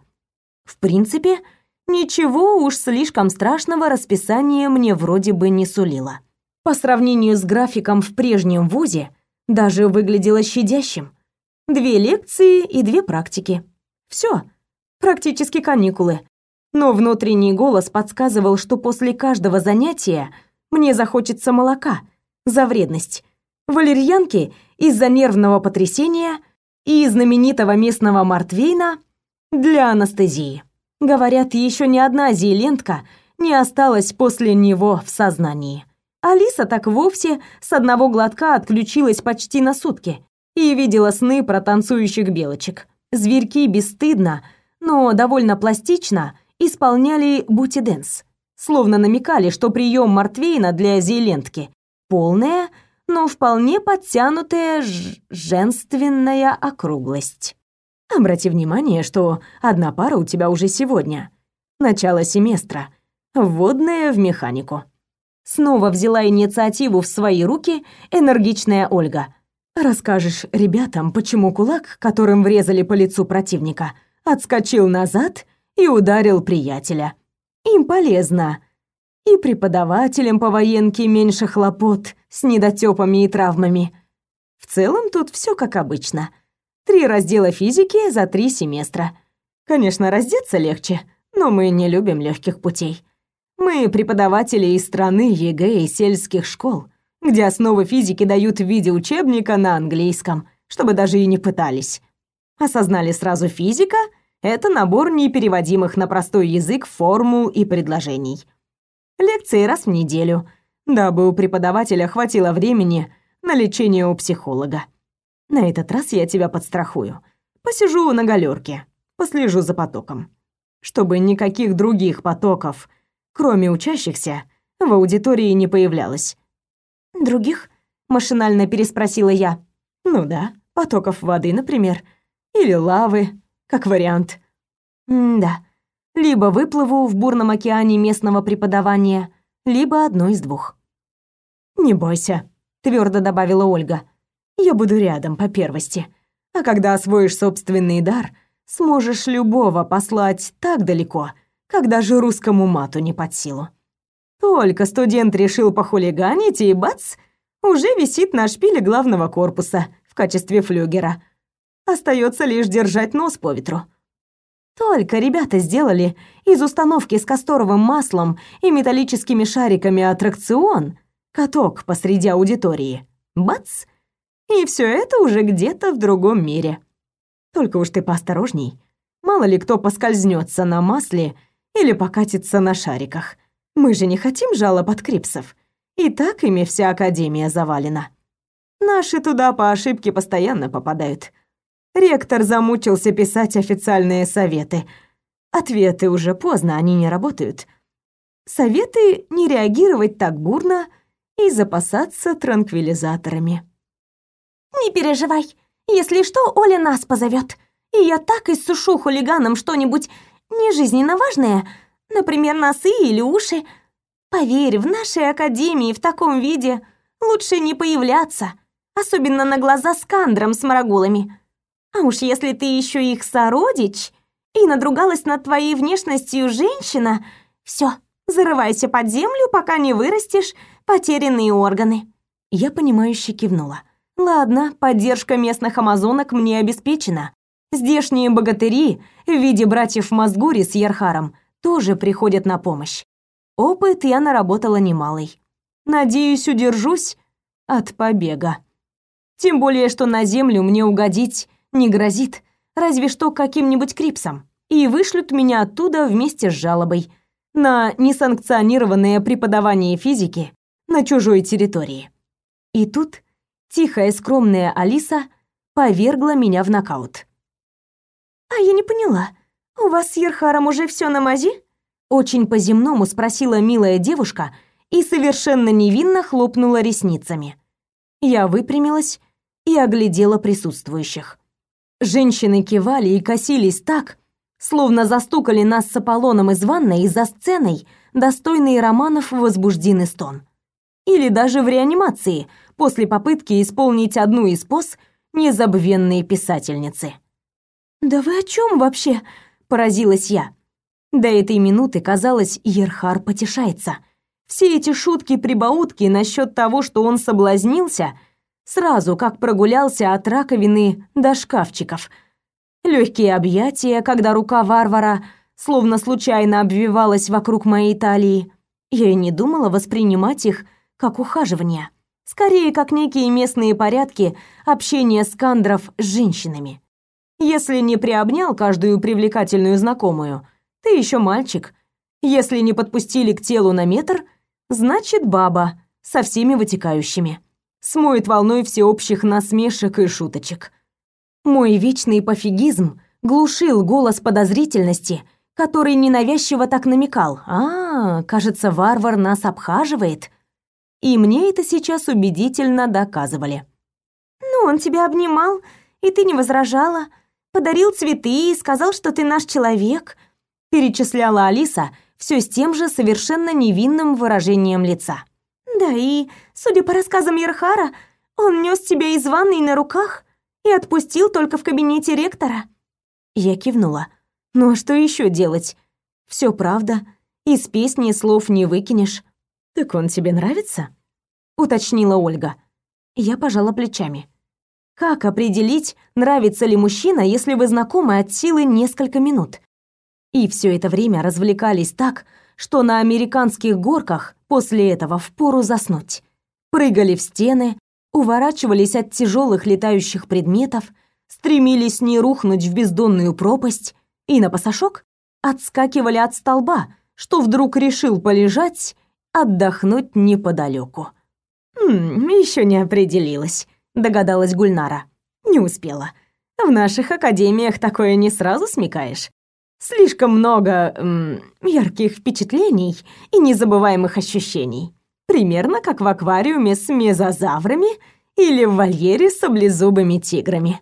A: В принципе, ничего уж слишком страшного расписание мне вроде бы не сулило. По сравнению с графиком в прежнем вузе, даже выглядело щадящим. Две лекции и две практики. Все, практически каникулы. Но внутренний голос подсказывал, что после каждого занятия мне захочется молока за вредность, валерьянки из-за нервного потрясения и знаменитого местного Мартвейна для анестезии. Говорят, еще ни одна зелентка не осталась после него в сознании. Алиса так вовсе с одного глотка отключилась почти на сутки и видела сны про танцующих белочек. Зверьки бесстыдно, но довольно пластично исполняли booty dance, словно намекали, что прием Мартвейна для зелентки полная, но вполне подтянутая женственная округлость. Обрати внимание, что одна пара у тебя уже сегодня. Начало семестра. Вводная в механику. Снова взяла инициативу в свои руки энергичная Ольга. Расскажешь ребятам, почему кулак, которым врезали по лицу противника, отскочил назад и ударил приятеля. Им полезно. И преподавателям по военке меньше хлопот с недотёпами и травмами. В целом тут все как обычно — Три раздела физики за три семестра. Конечно, раздеться легче, но мы не любим легких путей. Мы преподаватели из страны ЕГЭ и сельских школ, где основы физики дают в виде учебника на английском, чтобы даже и не пытались. Осознали сразу физика — это набор непереводимых на простой язык формул и предложений. Лекции раз в неделю, дабы у преподавателя хватило времени на лечение у психолога. На этот раз я тебя подстрахую. Посижу на галерке, послежу за потоком. Чтобы никаких других потоков, кроме учащихся, в аудитории не появлялось. «Других?» — машинально переспросила я. «Ну да, потоков воды, например. Или лавы, как вариант». «М-да. Либо выплыву в бурном океане местного преподавания, либо одно из двух». «Не бойся», — твердо добавила Ольга. Я буду рядом по первости. А когда освоишь собственный дар, сможешь любого послать так далеко, как даже русскому мату не под силу. Только студент решил похулиганить, и бац, уже висит на шпиле главного корпуса в качестве флюгера. Остается лишь держать нос по ветру. Только ребята сделали из установки с касторовым маслом и металлическими шариками аттракцион, каток посреди аудитории. Бац! И все это уже где-то в другом мире. Только уж ты поосторожней. Мало ли кто поскользнется на масле или покатится на шариках. Мы же не хотим жалоб от крипсов. И так ими вся Академия завалена. Наши туда по ошибке постоянно попадают. Ректор замучился писать официальные советы. Ответы уже поздно, они не работают. Советы не реагировать так бурно и запасаться транквилизаторами.
B: «Не переживай. Если что, Оля нас позовет. И я так иссушу хулиганам что-нибудь нежизненно важное, например, носы или уши. Поверь, в нашей академии в таком виде лучше не появляться, особенно на глаза с кандром с марагулами. А уж если ты еще их сородич и надругалась над твоей внешностью женщина, все, зарывайся под землю, пока не вырастешь потерянные органы».
A: Я понимающе кивнула. Ладно, поддержка местных амазонок мне обеспечена. Здешние богатыри в виде братьев Мазгури с Ярхаром тоже приходят на помощь. Опыт я наработала немалый. Надеюсь, удержусь от побега. Тем более, что на землю мне угодить не грозит, разве что каким-нибудь крипсом. И вышлют меня оттуда вместе с жалобой на несанкционированное преподавание физики на чужой территории. И тут тихая скромная Алиса повергла меня в нокаут.
B: «А я не поняла, у вас с Ерхаром уже все на мази?»
A: Очень по-земному спросила милая девушка и совершенно невинно хлопнула ресницами. Я выпрямилась и оглядела присутствующих. Женщины кивали и косились так, словно застукали нас с Аполлоном из ванной и за сценой, достойный романов возбужденный стон. Или даже в реанимации – после попытки исполнить одну из поз незабвенной писательницы.
B: «Да вы о чем вообще?» – поразилась я.
A: До этой минуты казалось, Ерхар потешается. Все эти шутки-прибаутки насчет того, что он соблазнился, сразу как прогулялся от раковины до шкафчиков. Легкие объятия, когда рука варвара словно случайно обвивалась вокруг моей талии. Я и не думала воспринимать их как ухаживание. Скорее, как некие местные порядки общения скандров с женщинами. Если не приобнял каждую привлекательную знакомую, ты еще мальчик. Если не подпустили к телу на метр, значит баба со всеми вытекающими. Смоет волной всеобщих насмешек и шуточек. Мой вечный пофигизм глушил голос подозрительности, который ненавязчиво так намекал. «А, кажется, варвар нас обхаживает». И мне это сейчас убедительно доказывали.
B: «Ну, он тебя обнимал, и ты не возражала. Подарил цветы и сказал, что ты наш человек»,
A: перечисляла Алиса все с тем же совершенно невинным выражением лица.
B: «Да, и, судя по рассказам Ерхара, он нес тебя из ванной на руках и отпустил только в кабинете ректора».
A: Я кивнула. «Ну а что еще делать? Все правда. Из песни слов не выкинешь. «Так он тебе нравится?» — уточнила Ольга. Я пожала плечами. «Как определить, нравится ли мужчина, если вы знакомы от силы несколько минут?» И все это время развлекались так, что на американских горках после этого впору заснуть. Прыгали в стены, уворачивались от тяжелых летающих предметов, стремились не рухнуть в бездонную пропасть и на пасашок отскакивали от столба, что вдруг решил полежать отдохнуть неподалеку. «Хм, еще не определилась», — догадалась Гульнара. «Не успела. В наших академиях такое не сразу смекаешь. Слишком много м, ярких впечатлений и незабываемых ощущений. Примерно как в аквариуме с мезозаврами или в вольере с облезубыми тиграми».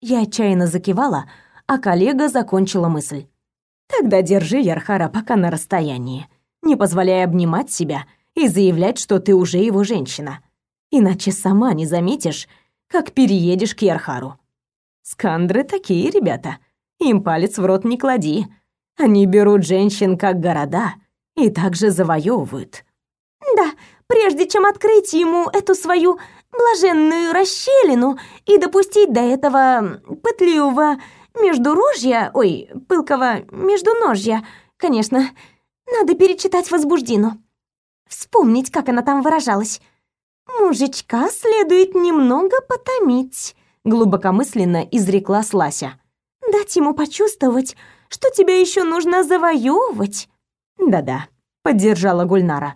A: Я отчаянно закивала, а коллега закончила мысль. «Тогда держи Ярхара пока на расстоянии не позволяя обнимать себя и заявлять, что ты уже его женщина. Иначе сама не заметишь, как переедешь к Ярхару. Скандры такие ребята. Им палец в рот не клади. Они берут женщин как города и также завоевывают.
B: Да, прежде чем открыть ему эту свою блаженную расщелину и допустить до этого пытливого междурожья, ой, пылкого междуножья, конечно, надо перечитать возбуждину. Вспомнить, как она там выражалась. Мужичка следует немного потомить, глубокомысленно изрекла Слася. Дать ему почувствовать, что тебя еще нужно завоевывать.
A: Да-да, поддержала Гульнара.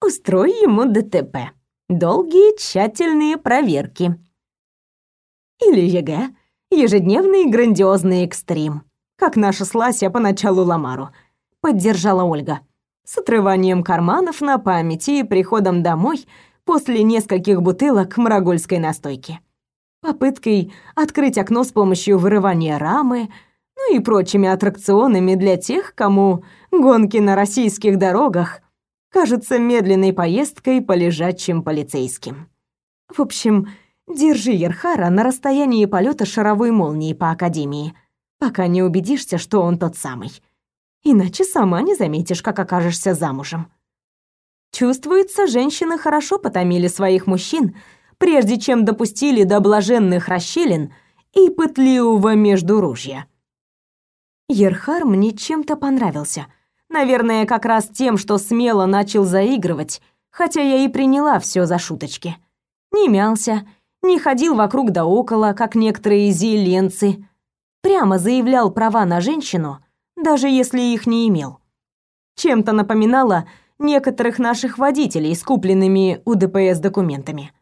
A: Устрой ему ДТП. Долгие тщательные проверки. Или ЕГЭ. Ежедневный грандиозный экстрим. Как наша Стася поначалу Ламару — поддержала Ольга. С отрыванием карманов на памяти и приходом домой после нескольких бутылок мрагольской настойки. Попыткой открыть окно с помощью вырывания рамы, ну и прочими аттракционами для тех, кому гонки на российских дорогах кажутся медленной поездкой по лежачим полицейским. В общем, держи Ерхара на расстоянии полета шаровой молнии по Академии, пока не убедишься, что он тот самый иначе сама не заметишь, как окажешься замужем. Чувствуется, женщины хорошо потомили своих мужчин, прежде чем допустили до блаженных расщелин и пытливого междуружья. Ерхар мне чем-то понравился. Наверное, как раз тем, что смело начал заигрывать, хотя я и приняла все за шуточки. Не мялся, не ходил вокруг да около, как некоторые зеленцы. Прямо заявлял права на женщину — даже если их не имел. Чем-то напоминало некоторых наших водителей с купленными у ДПС документами.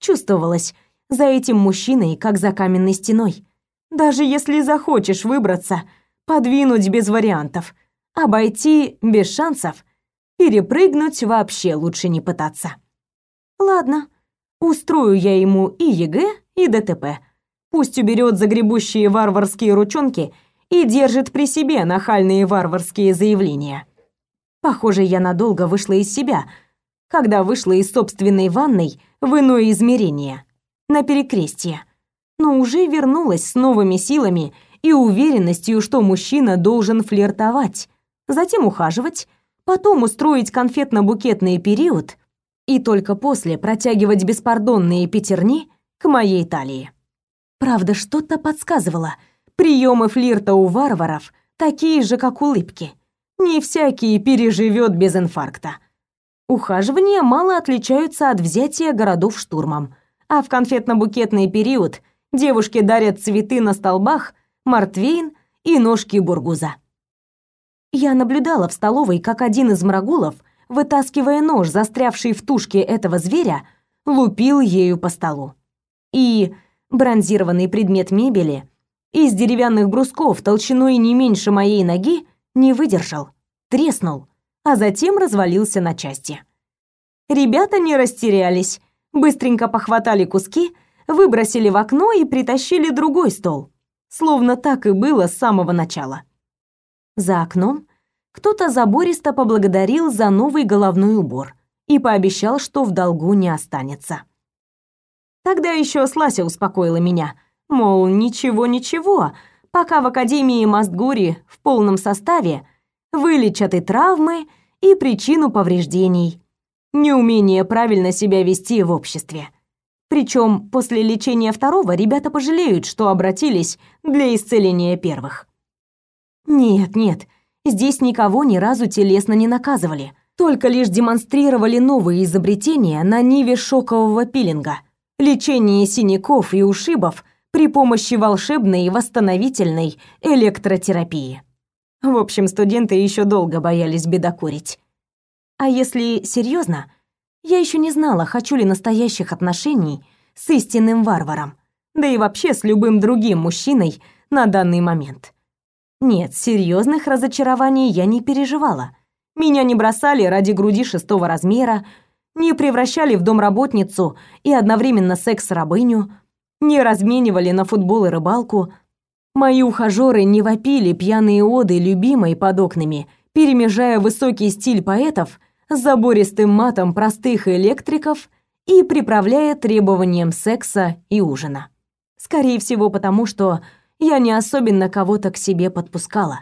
A: Чувствовалось, за этим мужчиной, как за каменной стеной. Даже если захочешь выбраться, подвинуть без вариантов, обойти без шансов, перепрыгнуть вообще лучше не пытаться. Ладно, устрою я ему и ЕГЭ, и ДТП. Пусть уберет загребущие варварские ручонки и держит при себе нахальные варварские заявления. Похоже, я надолго вышла из себя, когда вышла из собственной ванной в иное измерение, на перекрестье, но уже вернулась с новыми силами и уверенностью, что мужчина должен флиртовать, затем ухаживать, потом устроить конфетно-букетный период и только после протягивать беспардонные пятерни к моей талии. Правда, что-то подсказывало. Приемы флирта у варваров такие же, как улыбки. Не всякий переживет без инфаркта. Ухаживания мало отличаются от взятия городов штурмом, а в конфетно-букетный период девушки дарят цветы на столбах, мартвейн и ножки бургуза. Я наблюдала в столовой, как один из мрагулов, вытаскивая нож, застрявший в тушке этого зверя, лупил ею по столу. И бронзированный предмет мебели из деревянных брусков толщиной не меньше моей ноги не выдержал, треснул, а затем развалился на части. Ребята не растерялись, быстренько похватали куски, выбросили в окно и притащили другой стол, словно так и было с самого начала. За окном кто-то забористо поблагодарил за новый головной убор и пообещал, что в долгу не останется. Тогда еще Слася успокоила меня, мол, ничего-ничего, пока в Академии Мастгури в полном составе вылечат и травмы, и причину повреждений, неумение правильно себя вести в обществе. Причем после лечения второго ребята пожалеют, что обратились для исцеления первых. Нет, нет, здесь никого ни разу телесно не наказывали, только лишь демонстрировали новые изобретения на ниве шокового пилинга, лечение синяков и ушибов при помощи волшебной восстановительной электротерапии. В общем, студенты еще долго боялись бедокурить. А если серьезно, я еще не знала, хочу ли настоящих отношений с истинным варваром, да и вообще с любым другим мужчиной на данный момент. Нет, серьезных разочарований я не переживала. Меня не бросали ради груди шестого размера, не превращали в домработницу и одновременно секс-рабыню, не разменивали на футбол и рыбалку. Мои ухажеры не вопили пьяные оды любимой под окнами, перемежая высокий стиль поэтов с забористым матом простых электриков и приправляя требованием секса и ужина. Скорее всего, потому что я не особенно кого-то к себе подпускала.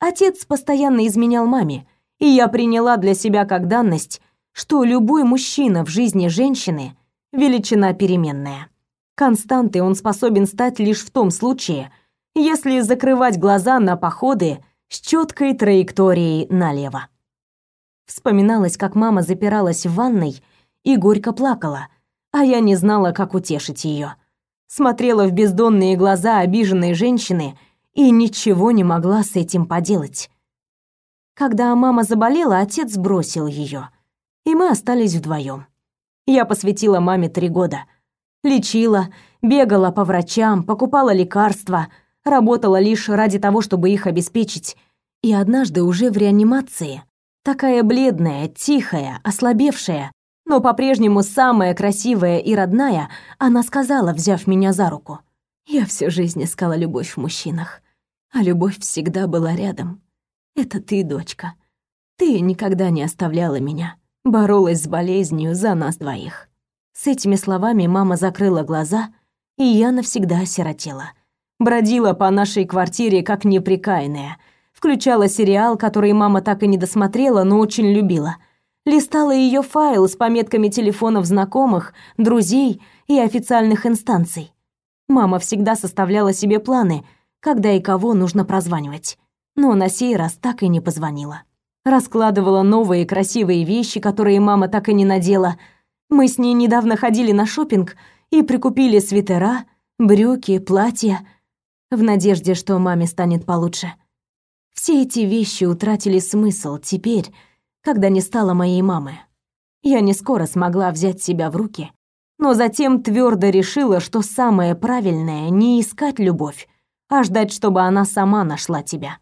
A: Отец постоянно изменял маме, и я приняла для себя как данность, что любой мужчина в жизни женщины – величина переменная. Константой он способен стать лишь в том случае, если закрывать глаза на походы с четкой траекторией налево. Вспоминалось, как мама запиралась в ванной и горько плакала, а я не знала, как утешить ее смотрела в бездонные глаза обиженной женщины и ничего не могла с этим поделать. Когда мама заболела, отец бросил ее, и мы остались вдвоем. Я посвятила маме три года. Лечила, бегала по врачам, покупала лекарства, работала лишь ради того, чтобы их обеспечить. И однажды уже в реанимации, такая бледная, тихая, ослабевшая, но по-прежнему самая красивая и родная, она сказала, взяв меня за руку. «Я всю жизнь искала любовь в мужчинах, а любовь всегда была рядом. Это ты, дочка. Ты никогда не оставляла меня, боролась с болезнью за нас двоих». С этими словами мама закрыла глаза, и я навсегда осиротела. Бродила по нашей квартире как неприкаянная, включала сериал, который мама так и не досмотрела, но очень любила — листала ее файл с пометками телефонов знакомых, друзей и официальных инстанций. Мама всегда составляла себе планы, когда и кого нужно прозванивать. Но на сей раз так и не позвонила. Раскладывала новые красивые вещи, которые мама так и не надела. Мы с ней недавно ходили на шопинг и прикупили свитера, брюки, платья, в надежде, что маме станет получше. Все эти вещи утратили смысл теперь, когда не стало моей мамы. Я не скоро смогла взять себя в руки, но затем твердо решила, что самое правильное не искать любовь, а ждать, чтобы она сама нашла тебя.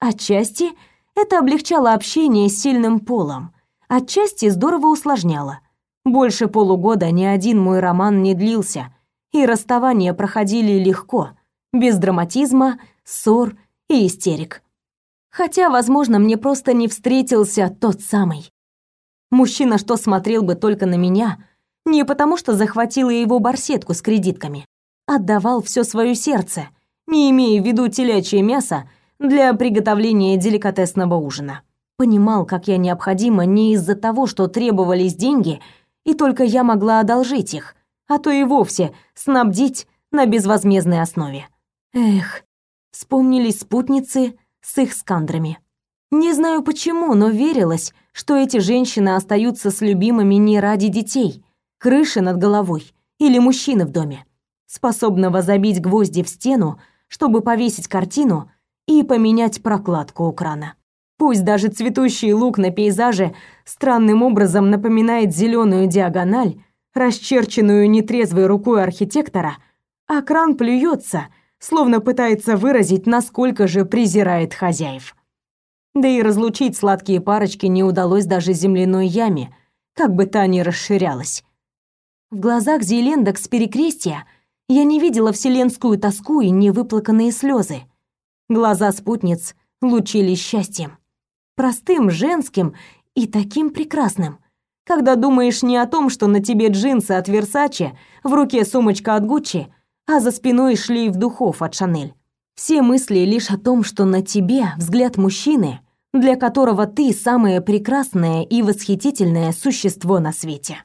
A: Отчасти это облегчало общение с сильным полом, отчасти здорово усложняло. Больше полугода ни один мой роман не длился, и расставания проходили легко, без драматизма, ссор и истерик. Хотя, возможно, мне просто не встретился тот самый. Мужчина, что смотрел бы только на меня, не потому что захватила его барсетку с кредитками, отдавал все свое сердце, не имея в виду телячье мясо для приготовления деликатесного ужина. Понимал, как я необходима не из-за того, что требовались деньги, и только я могла одолжить их, а то и вовсе снабдить на безвозмездной основе. Эх, вспомнились спутницы с их скандрами. Не знаю почему, но верилось, что эти женщины остаются с любимыми не ради детей, крыши над головой или мужчины в доме, способного забить гвозди в стену, чтобы повесить картину и поменять прокладку у крана. Пусть даже цветущий лук на пейзаже странным образом напоминает зеленую диагональ, расчерченную нетрезвой рукой архитектора, а кран плюется, словно пытается выразить, насколько же презирает хозяев. Да и разлучить сладкие парочки не удалось даже земляной яме, как бы та ни расширялась. В глазах Зелендок с перекрестия я не видела вселенскую тоску и невыплаканные слезы. Глаза спутниц лучились счастьем. Простым, женским и таким прекрасным. Когда думаешь не о том, что на тебе джинсы от Versace, в руке сумочка от Gucci, а за спиной шлейф духов от Chanel. Все мысли лишь о том, что на тебе взгляд мужчины, для которого ты самое прекрасное и восхитительное существо на свете.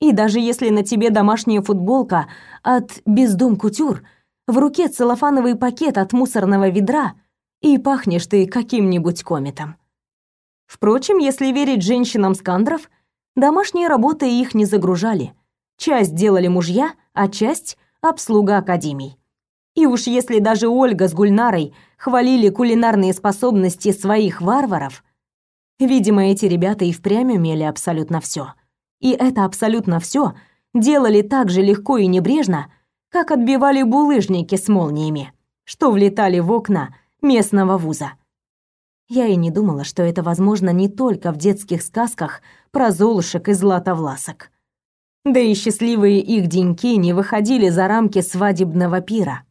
A: И даже если на тебе домашняя футболка от Бездом Кутюр, в руке целлофановый пакет от мусорного ведра, и пахнешь ты каким-нибудь кометом. Впрочем, если верить женщинам скандров, домашние работы их не загружали. Часть делали мужья, а часть — обслуга академий. И уж если даже Ольга с Гульнарой хвалили кулинарные способности своих варваров, видимо, эти ребята и впрямь умели абсолютно все. И это абсолютно все делали так же легко и небрежно, как отбивали булыжники с молниями, что влетали в окна местного вуза. Я и не думала, что это возможно не только в детских сказках про золушек и златовласок. Да и счастливые их деньки не выходили за рамки свадебного пира.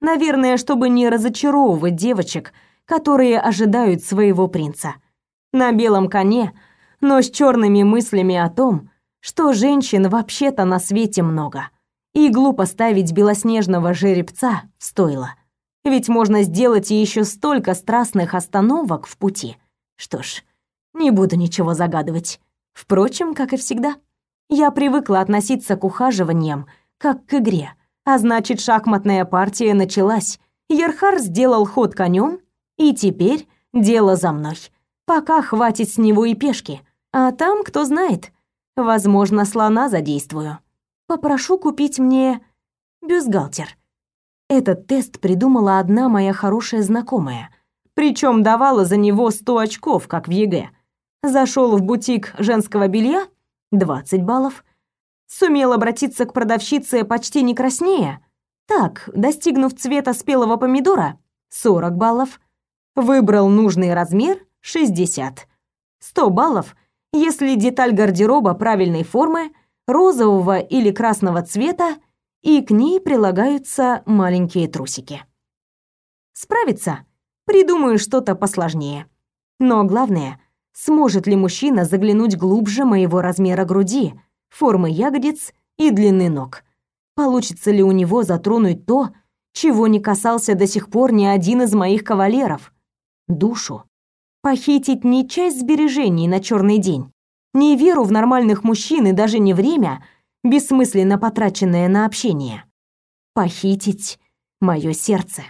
A: Наверное, чтобы не разочаровывать девочек, которые ожидают своего принца. На белом коне, но с черными мыслями о том, что женщин вообще-то на свете много. И глупо ставить белоснежного жеребца в стойло. Ведь можно сделать еще столько страстных остановок в пути. Что ж, не буду ничего загадывать. Впрочем, как и всегда, я привыкла относиться к ухаживаниям как к игре – а значит, шахматная партия началась. Ерхар сделал ход конем, и теперь дело за мной. Пока хватит с него и пешки. А там, кто знает, возможно, слона задействую. Попрошу купить мне бюстгальтер. Этот тест придумала одна моя хорошая знакомая. Причем давала за него 100 очков, как в ЕГЭ. Зашел в бутик женского белья – 20 баллов – Сумел обратиться к продавщице почти не краснея. Так, достигнув цвета спелого помидора, 40 баллов. Выбрал нужный размер 60. 100 баллов, если деталь гардероба правильной формы, розового или красного цвета, и к ней прилагаются маленькие трусики. Справиться? Придумаю что-то посложнее. Но главное, сможет ли мужчина заглянуть глубже моего размера груди, формы ягодиц и длины ног. Получится ли у него затронуть то, чего не касался до сих пор ни один из моих кавалеров? Душу. Похитить не часть сбережений на черный день, не веру в нормальных мужчин и даже не время, бессмысленно потраченное на общение. Похитить мое сердце.